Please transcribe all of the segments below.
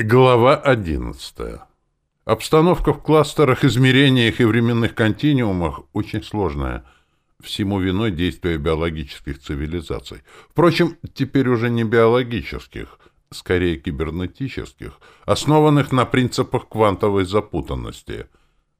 Глава 11. Обстановка в кластерах, измерениях и временных континуумах очень сложная. Всему виной действия биологических цивилизаций. Впрочем, теперь уже не биологических, скорее кибернетических, основанных на принципах квантовой запутанности.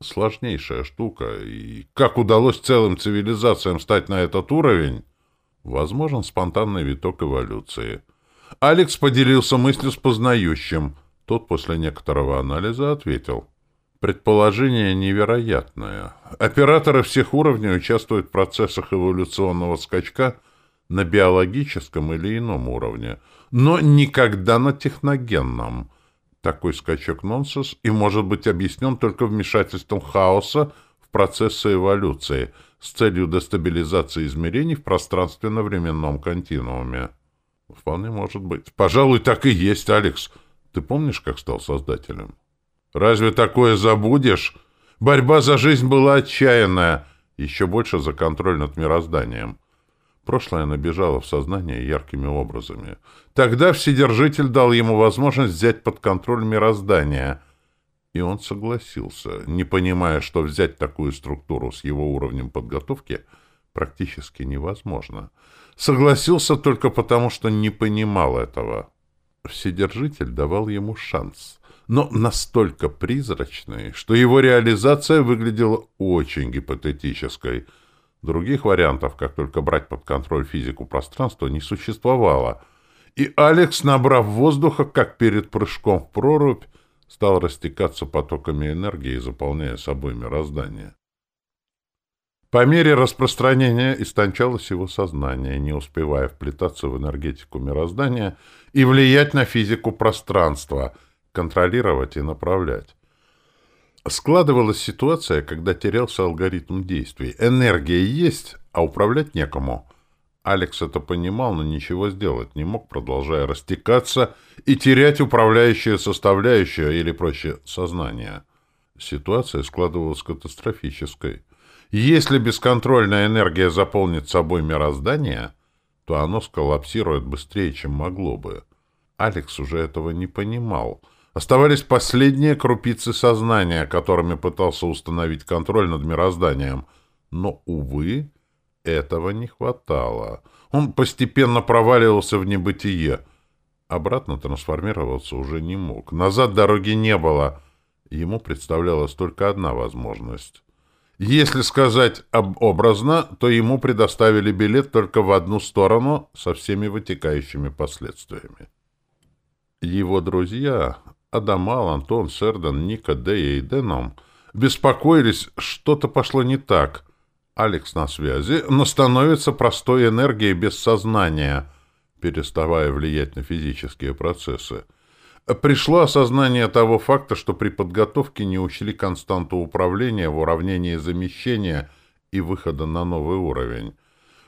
Сложнейшая штука. И как удалось целым цивилизациям стать на этот уровень? Возможен спонтанный виток эволюции – Алекс поделился мыслью с познающим. Тот после некоторого анализа ответил. Предположение невероятное. Операторы всех уровней участвуют в процессах эволюционного скачка на биологическом или ином уровне, но никогда на техногенном. Такой скачок нонсенс и может быть объяснен только вмешательством хаоса в процессы эволюции с целью дестабилизации измерений в пространственно-временном континууме. Вполне может быть. Пожалуй, так и есть, Алекс. Ты помнишь, как стал создателем? Разве такое забудешь? Борьба за жизнь была отчаянная, еще больше за контроль над мирозданием. Прошлое набежало в сознание яркими образами. Тогда Вседержитель дал ему возможность взять под контроль мироздание. И он согласился, не понимая, что взять такую структуру с его уровнем подготовки практически невозможно — Согласился только потому, что не понимал этого. Вседержитель давал ему шанс, но настолько призрачный, что его реализация выглядела очень гипотетической. Других вариантов, как только брать под контроль физику пространства, не существовало. И Алекс, набрав воздуха, как перед прыжком в прорубь, стал растекаться потоками энергии, заполняя собой мироздание. По мере распространения истончалось его сознание, не успевая вплетаться в энергетику мироздания и влиять на физику пространства, контролировать и направлять. Складывалась ситуация, когда терялся алгоритм действий. Энергия есть, а управлять некому. Алекс это понимал, но ничего сделать не мог, продолжая растекаться и терять управляющую составляющую, или, проще, сознание. Ситуация складывалась катастрофической. Если бесконтрольная энергия заполнит собой мироздание, то оно сколлапсирует быстрее, чем могло бы. Алекс уже этого не понимал. Оставались последние крупицы сознания, которыми пытался установить контроль над мирозданием. Но, увы, этого не хватало. Он постепенно проваливался в небытие. Обратно трансформироваться уже не мог. Назад дороги не было. Ему представлялась только одна возможность если сказать об образно, то ему предоставили билет только в одну сторону со всеми вытекающими последствиями. Его друзья, Адамал, Антон, Сердан, Ника, Дея и Деном, беспокоились, что-то пошло не так. Алекс на связи, но становится простой энергией без сознания, переставая влиять на физические процессы. Пришло осознание того факта, что при подготовке не учли константу управления в уравнении замещения и выхода на новый уровень.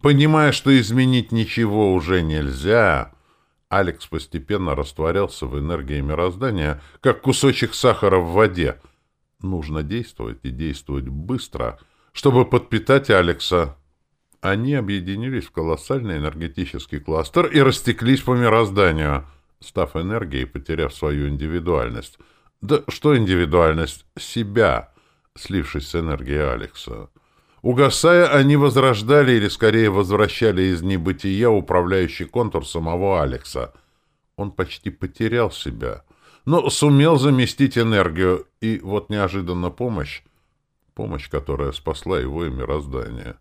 Понимая, что изменить ничего уже нельзя, Алекс постепенно растворялся в энергии мироздания, как кусочек сахара в воде. Нужно действовать и действовать быстро, чтобы подпитать Алекса. Они объединились в колоссальный энергетический кластер и растеклись по мирозданию — став энергией, потеряв свою индивидуальность. Да что индивидуальность? Себя, слившись с энергией Алекса. Угасая, они возрождали или, скорее, возвращали из небытия управляющий контур самого Алекса. Он почти потерял себя, но сумел заместить энергию, и вот неожиданно помощь, помощь, которая спасла его и мироздание.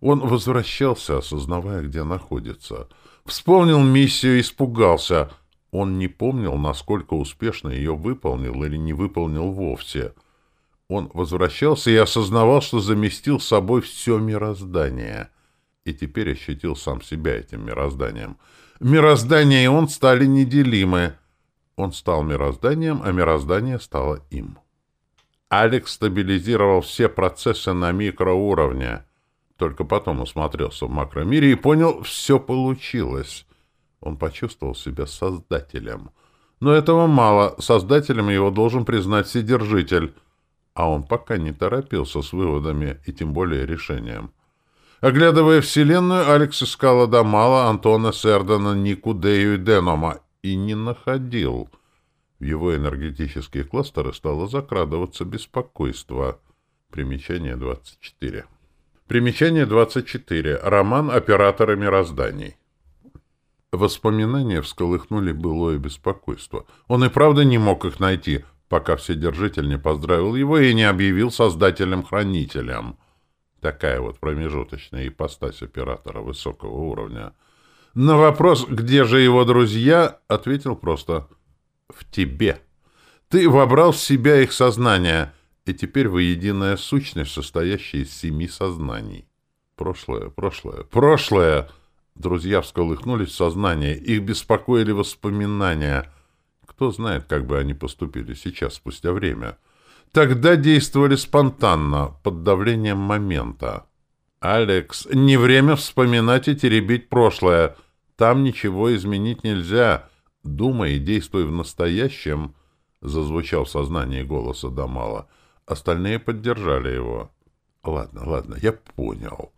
Он возвращался, осознавая, где находится. Вспомнил миссию испугался — он не помнил, насколько успешно ее выполнил или не выполнил вовсе. Он возвращался и осознавал, что заместил собой все мироздание. И теперь ощутил сам себя этим мирозданием. Мироздание и он стали неделимы. Он стал мирозданием, а мироздание стало им. Алекс стабилизировал все процессы на микроуровне. Только потом осмотрелся в макромире и понял, все получилось. Он почувствовал себя создателем. Но этого мало. Создателем его должен признать Вседержитель. А он пока не торопился с выводами и тем более решением. Оглядывая Вселенную, Алекс искал Адамала, Антона, Сердана, Нику, Дею и Денома и не находил. В его энергетические кластеры стало закрадываться беспокойство. Примечание 24. Примечание 24. Роман «Операторы мирозданий». Воспоминания всколыхнули былое беспокойство. Он и правда не мог их найти, пока Вседержитель не поздравил его и не объявил Создателем-Хранителем. Такая вот промежуточная ипостась оператора высокого уровня. На вопрос «Где же его друзья?» ответил просто «В тебе». Ты вобрал в себя их сознание, и теперь вы единая сущность, состоящая из семи сознаний. Прошлое, прошлое, прошлое! Друзья всколыхнулись в сознание, их беспокоили воспоминания. Кто знает, как бы они поступили сейчас, спустя время. Тогда действовали спонтанно, под давлением момента. «Алекс, не время вспоминать и теребить прошлое. Там ничего изменить нельзя. Думай и действуй в настоящем», — зазвучал в сознании голоса Дамала. Остальные поддержали его. «Ладно, ладно, я понял».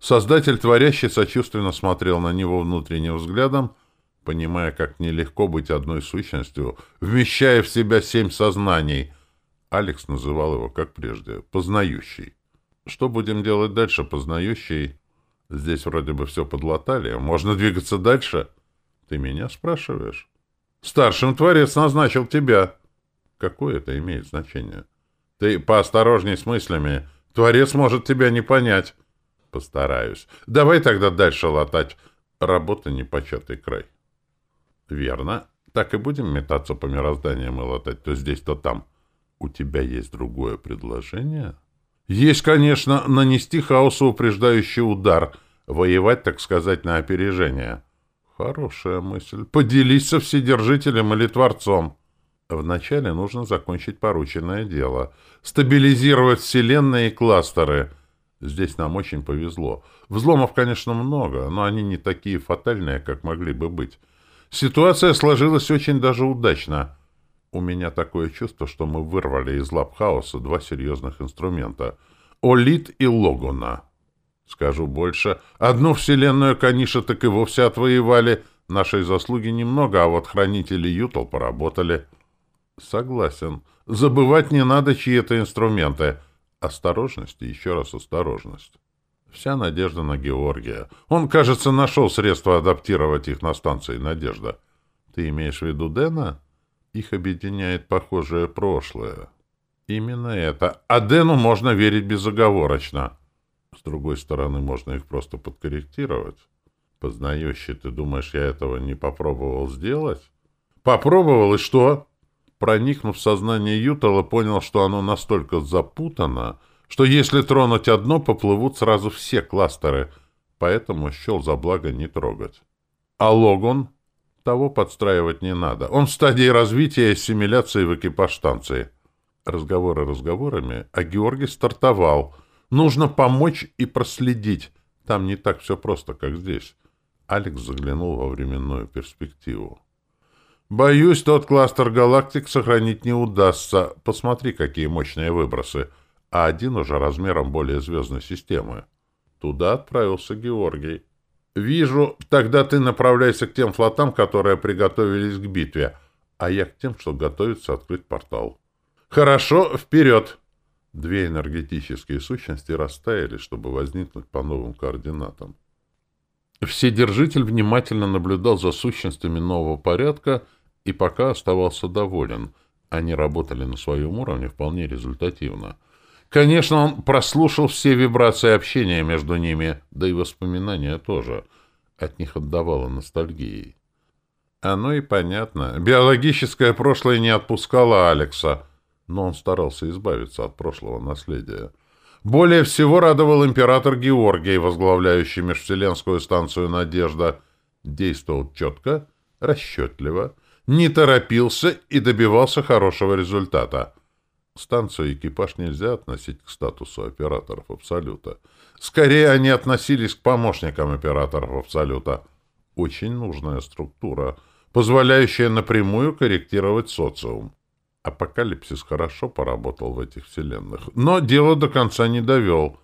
Создатель творящий сочувственно смотрел на него внутренним взглядом, понимая, как нелегко быть одной сущностью, вмещая в себя семь сознаний. Алекс называл его, как прежде, «познающий». Что будем делать дальше, познающий? Здесь вроде бы все подлатали. Можно двигаться дальше? Ты меня спрашиваешь? Старшим Творец назначил тебя. Какое это имеет значение? Ты поосторожней с мыслями. Творец может тебя не понять. Постараюсь. Давай тогда дальше латать. Работа непочатый край. Верно. Так и будем метаться по мирозданиям и латать то здесь, то там. У тебя есть другое предложение? Есть, конечно, нанести хаосу упреждающий удар, воевать, так сказать, на опережение. Хорошая мысль. Поделись со Вседержителем или Творцом. Вначале нужно закончить порученное дело. Стабилизировать Вселенные и кластеры — Здесь нам очень повезло. Взломов, конечно, много, но они не такие фатальные, как могли бы быть. Ситуация сложилась очень даже удачно. У меня такое чувство, что мы вырвали из лап хаоса два серьезных инструмента — Олит и Логуна. Скажу больше, одну вселенную Каниша так и вовсе отвоевали. Нашей заслуги немного, а вот хранители Ютал поработали. Согласен. Забывать не надо, чьи это инструменты — Осторожность и еще раз осторожность. Вся надежда на Георгия. Он, кажется, нашел средства адаптировать их на станции «Надежда». Ты имеешь в виду Дэна? Их объединяет похожее прошлое. Именно это. А Дэну можно верить безоговорочно. С другой стороны, можно их просто подкорректировать. Познающий, ты думаешь, я этого не попробовал сделать? Попробовал, и что? Проникнув в сознание Ютала, понял, что оно настолько запутано, что если тронуть одно, поплывут сразу все кластеры, поэтому счел за благо не трогать. А Логон? Того подстраивать не надо. Он в стадии развития и ассимиляции в экипаж станции. Разговоры разговорами, а Георгий стартовал. Нужно помочь и проследить. Там не так все просто, как здесь. Алекс заглянул во временную перспективу. Боюсь, тот кластер галактик сохранить не удастся. Посмотри, какие мощные выбросы. А один уже размером более звездной системы. Туда отправился Георгий. Вижу, тогда ты направляйся к тем флотам, которые приготовились к битве, а я к тем, что готовится открыть портал. Хорошо, вперед! Две энергетические сущности растаяли, чтобы возникнуть по новым координатам. Вседержитель внимательно наблюдал за сущностями нового порядка — и пока оставался доволен. Они работали на своем уровне вполне результативно. Конечно, он прослушал все вибрации общения между ними, да и воспоминания тоже. От них отдавало ностальгией. Оно и понятно. Биологическое прошлое не отпускало Алекса, но он старался избавиться от прошлого наследия. Более всего радовал император Георгий, возглавляющий межвселенскую станцию «Надежда». Действовал четко, расчетливо, не торопился и добивался хорошего результата. Станцию и экипаж нельзя относить к статусу операторов Абсолюта. Скорее, они относились к помощникам операторов Абсолюта. Очень нужная структура, позволяющая напрямую корректировать социум. Апокалипсис хорошо поработал в этих вселенных, но дело до конца не довел.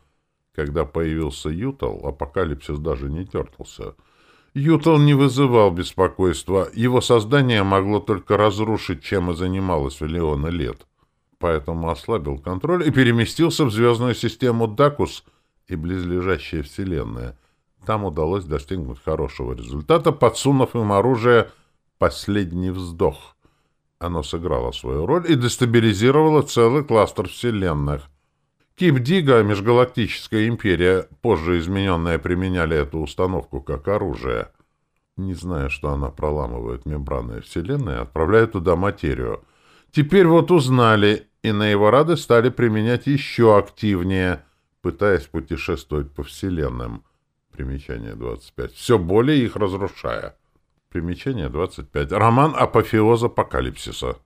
Когда появился Ютал, апокалипсис даже не тертался — Ютал не вызывал беспокойства, его создание могло только разрушить, чем и занималось миллионы лет. Поэтому ослабил контроль и переместился в звездную систему Дакус и близлежащие вселенные. Там удалось достигнуть хорошего результата, подсунув им оружие «Последний вздох». Оно сыграло свою роль и дестабилизировало целый кластер вселенных. Кип-Дига, Межгалактическая империя, позже измененная, применяли эту установку как оружие. Не зная, что она проламывает мембраны Вселенной, отправляет туда материю. Теперь вот узнали, и на его радость стали применять еще активнее, пытаясь путешествовать по Вселенным. Примечание 25. Все более их разрушая. Примечание 25. Роман «Апофеоз апокалипсиса».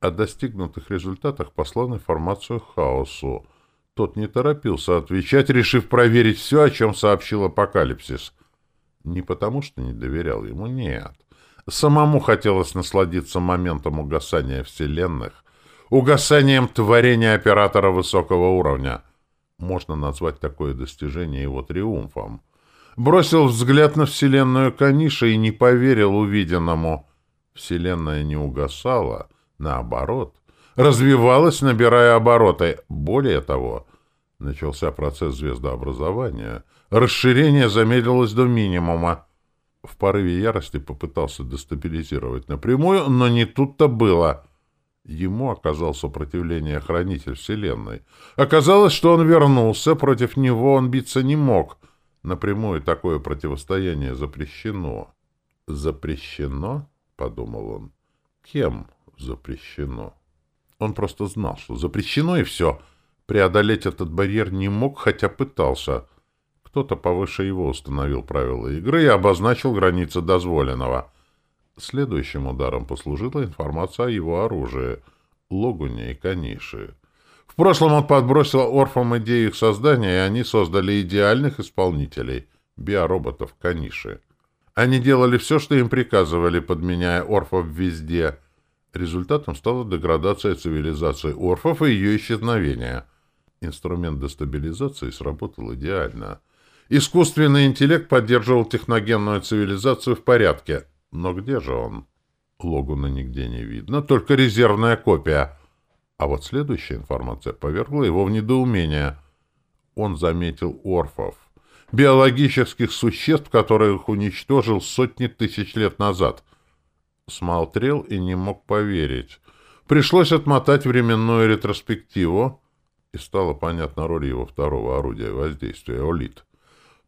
О достигнутых результатах послал информацию Хаосу. Тот не торопился отвечать, решив проверить все, о чем сообщил Апокалипсис. Не потому, что не доверял ему, нет. Самому хотелось насладиться моментом угасания вселенных, угасанием творения оператора высокого уровня. Можно назвать такое достижение его триумфом. Бросил взгляд на вселенную Каниша и не поверил увиденному. Вселенная не угасала, наоборот — развивалась, набирая обороты. Более того, начался процесс звездообразования. Расширение замедлилось до минимума. В порыве ярости попытался дестабилизировать напрямую, но не тут-то было. Ему оказал сопротивление хранитель Вселенной. Оказалось, что он вернулся, против него он биться не мог. Напрямую такое противостояние запрещено. «Запрещено?» — подумал он. «Кем запрещено?» Он просто знал, что запрещено и все. Преодолеть этот барьер не мог, хотя пытался. Кто-то повыше его установил правила игры и обозначил границы дозволенного. Следующим ударом послужила информация о его оружии — Логуне и Каниши. В прошлом он подбросил орфам идею их создания, и они создали идеальных исполнителей — биороботов Каниши. Они делали все, что им приказывали, подменяя орфов везде — Результатом стала деградация цивилизации орфов и ее исчезновение. Инструмент дестабилизации сработал идеально. Искусственный интеллект поддерживал техногенную цивилизацию в порядке. Но где же он? Логуна нигде не видно, только резервная копия. А вот следующая информация повергла его в недоумение. Он заметил орфов, биологических существ, которых уничтожил сотни тысяч лет назад — Смотрел и не мог поверить. Пришлось отмотать временную ретроспективу, и стало понятна роль его второго орудия воздействия — Олит.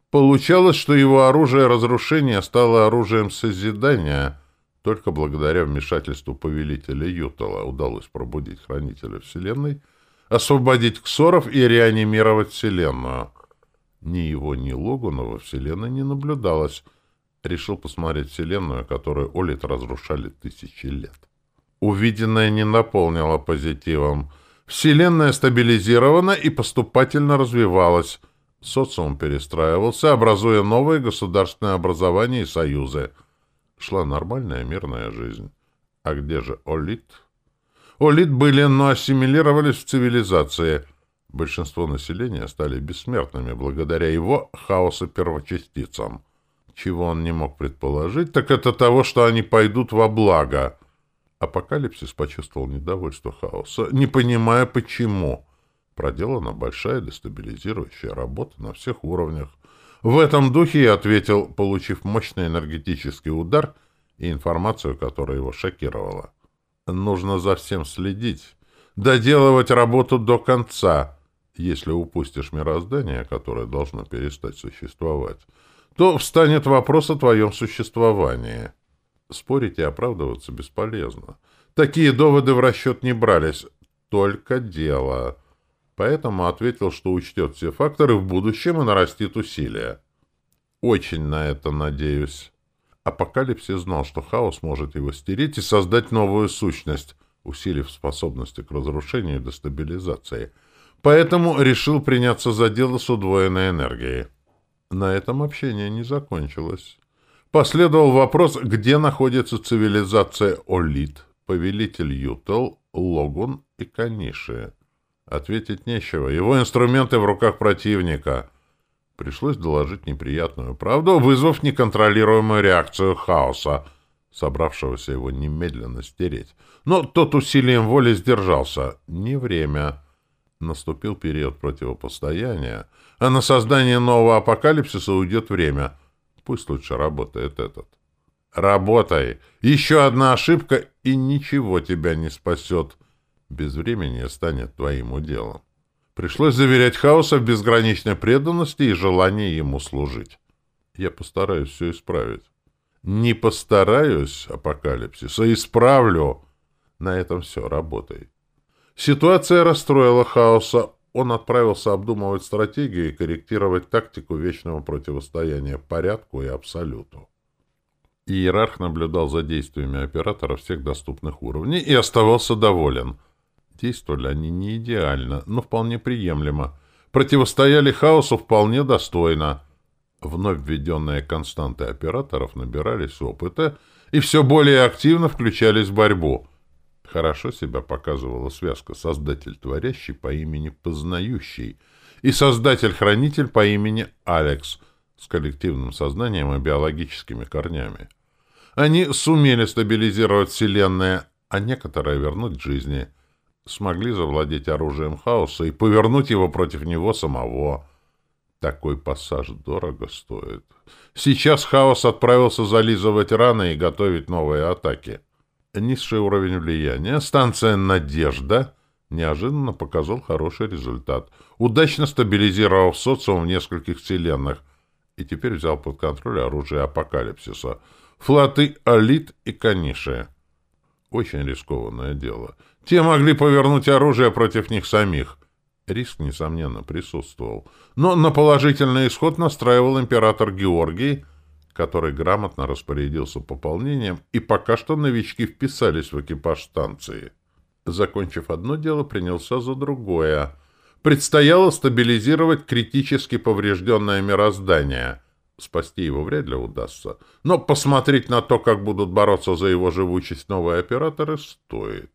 Получалось, что его оружие разрушения стало оружием созидания. Только благодаря вмешательству повелителя Ютала удалось пробудить Хранителя Вселенной, освободить Ксоров и реанимировать Вселенную. Ни его, ни Логуна во Вселенной не наблюдалось — решил посмотреть Вселенную, которую Олит разрушали тысячи лет. Увиденное не наполнило позитивом. Вселенная стабилизирована и поступательно развивалась. Социум перестраивался, образуя новые государственные образования и союзы. Шла нормальная мирная жизнь. А где же Олит? Олит были, но ассимилировались в цивилизации. Большинство населения стали бессмертными благодаря его хаосу первочастицам. Чего он не мог предположить, так это того, что они пойдут во благо. Апокалипсис почувствовал недовольство хаоса, не понимая почему. Проделана большая дестабилизирующая работа на всех уровнях. В этом духе я ответил, получив мощный энергетический удар и информацию, которая его шокировала. Нужно за всем следить, доделывать работу до конца. Если упустишь мироздание, которое должно перестать существовать, то встанет вопрос о твоем существовании. Спорить и оправдываться бесполезно. Такие доводы в расчет не брались. Только дело. Поэтому ответил, что учтет все факторы в будущем и нарастит усилия. Очень на это надеюсь. Апокалипсис знал, что хаос может его стереть и создать новую сущность, усилив способности к разрушению и дестабилизации. Поэтому решил приняться за дело с удвоенной энергией. На этом общение не закончилось. Последовал вопрос, где находится цивилизация Олит, повелитель Ютел, Логун и Каниши. Ответить нечего. Его инструменты в руках противника. Пришлось доложить неприятную правду, вызвав неконтролируемую реакцию хаоса, собравшегося его немедленно стереть. Но тот усилием воли сдержался. Не время. Наступил период противопостояния, а на создание нового апокалипсиса уйдет время. Пусть лучше работает этот. Работай! Еще одна ошибка, и ничего тебя не спасет. Без времени станет твоим уделом. Пришлось заверять Хаоса в безграничной преданности и желании ему служить. Я постараюсь все исправить. Не постараюсь, апокалипсис, а исправлю. На этом все, работай. Ситуация расстроила Хаоса. Он отправился обдумывать стратегию и корректировать тактику вечного противостояния порядку и абсолюту. Иерарх наблюдал за действиями оператора всех доступных уровней и оставался доволен. Действовали они не идеально, но вполне приемлемо. Противостояли хаосу вполне достойно. Вновь введенные константы операторов набирались опыта и все более активно включались в борьбу. Хорошо себя показывала связка создатель-творящий по имени Познающий и создатель-хранитель по имени Алекс с коллективным сознанием и биологическими корнями. Они сумели стабилизировать Вселенную, а некоторые вернуть к жизни. Смогли завладеть оружием хаоса и повернуть его против него самого. Такой пассаж дорого стоит. Сейчас хаос отправился зализывать раны и готовить новые атаки. Низший уровень влияния, станция «Надежда» неожиданно показал хороший результат, удачно стабилизировав социум в нескольких вселенных, и теперь взял под контроль оружие апокалипсиса — флоты Алит и Каниши. Очень рискованное дело. Те могли повернуть оружие против них самих. Риск, несомненно, присутствовал. Но на положительный исход настраивал император Георгий, который грамотно распорядился пополнением, и пока что новички вписались в экипаж станции. Закончив одно дело, принялся за другое. Предстояло стабилизировать критически поврежденное мироздание — Спасти его вряд ли удастся, но посмотреть на то, как будут бороться за его живучесть новые операторы, стоит.